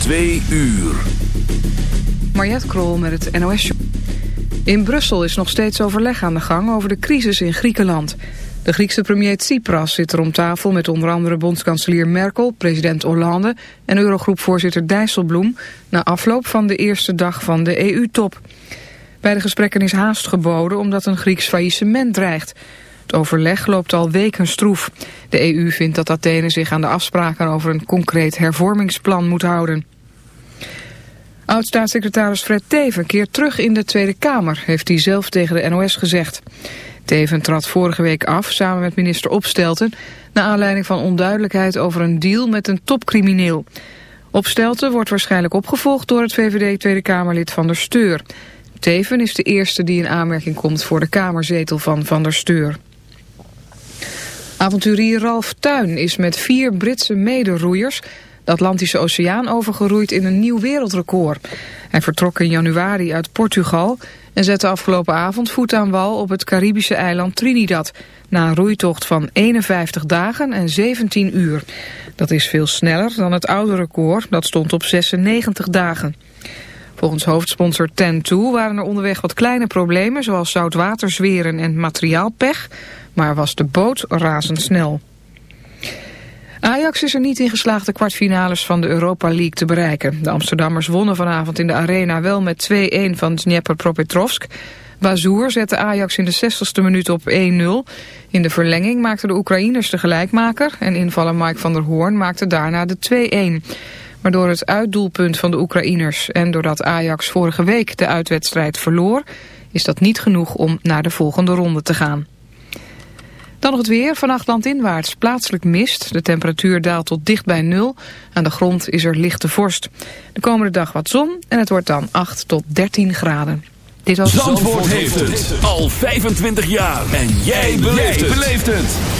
Twee uur. Mariette Krol met het NOS. In Brussel is nog steeds overleg aan de gang over de crisis in Griekenland. De Griekse premier Tsipras zit er om tafel met onder andere bondskanselier Merkel, president Hollande en Eurogroepvoorzitter Dijsselbloem na afloop van de eerste dag van de EU-top. Bij de gesprekken is haast geboden omdat een Grieks faillissement dreigt. Overleg loopt al weken stroef. De EU vindt dat Athene zich aan de afspraken over een concreet hervormingsplan moet houden. Oud-staatssecretaris Fred Teven keert terug in de Tweede Kamer, heeft hij zelf tegen de NOS gezegd. Teven trad vorige week af samen met minister Opstelten... naar aanleiding van onduidelijkheid over een deal met een topcrimineel. Opstelten wordt waarschijnlijk opgevolgd door het VVD Tweede Kamerlid Van der Steur. Teven is de eerste die in aanmerking komt voor de kamerzetel van Van der Steur. Avonturier Ralf Tuin is met vier Britse mederoeiers de Atlantische Oceaan overgeroeid in een nieuw wereldrecord. Hij vertrok in januari uit Portugal en zette afgelopen avond voet aan wal op het Caribische eiland Trinidad... na een roeitocht van 51 dagen en 17 uur. Dat is veel sneller dan het oude record, dat stond op 96 dagen. Volgens hoofdsponsor Ten2 waren er onderweg wat kleine problemen... zoals zoutwaterzweren en materiaalpech, maar was de boot razendsnel. Ajax is er niet in geslaagd de kwartfinales van de Europa League te bereiken. De Amsterdammers wonnen vanavond in de arena wel met 2-1 van Dnepropetrovsk. Bazoer zette Ajax in de 60ste minuut op 1-0. In de verlenging maakten de Oekraïners de gelijkmaker... en invaller Mike van der Hoorn maakte daarna de 2-1. Maar door het uitdoelpunt van de Oekraïners... en doordat Ajax vorige week de uitwedstrijd verloor... is dat niet genoeg om naar de volgende ronde te gaan. Dan nog het weer. Vannacht landinwaarts plaatselijk mist. De temperatuur daalt tot dicht bij nul. Aan de grond is er lichte vorst. De komende dag wat zon en het wordt dan 8 tot 13 graden. Dit was Zandvoort, heeft het al 25 jaar. En jij beleeft het.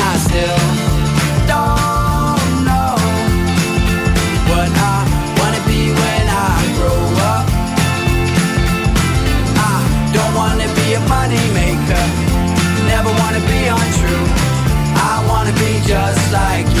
I still don't know what I wanna be when I grow up. I don't wanna be a money maker, never wanna be untrue. I wanna be just like you.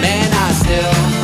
Man, I still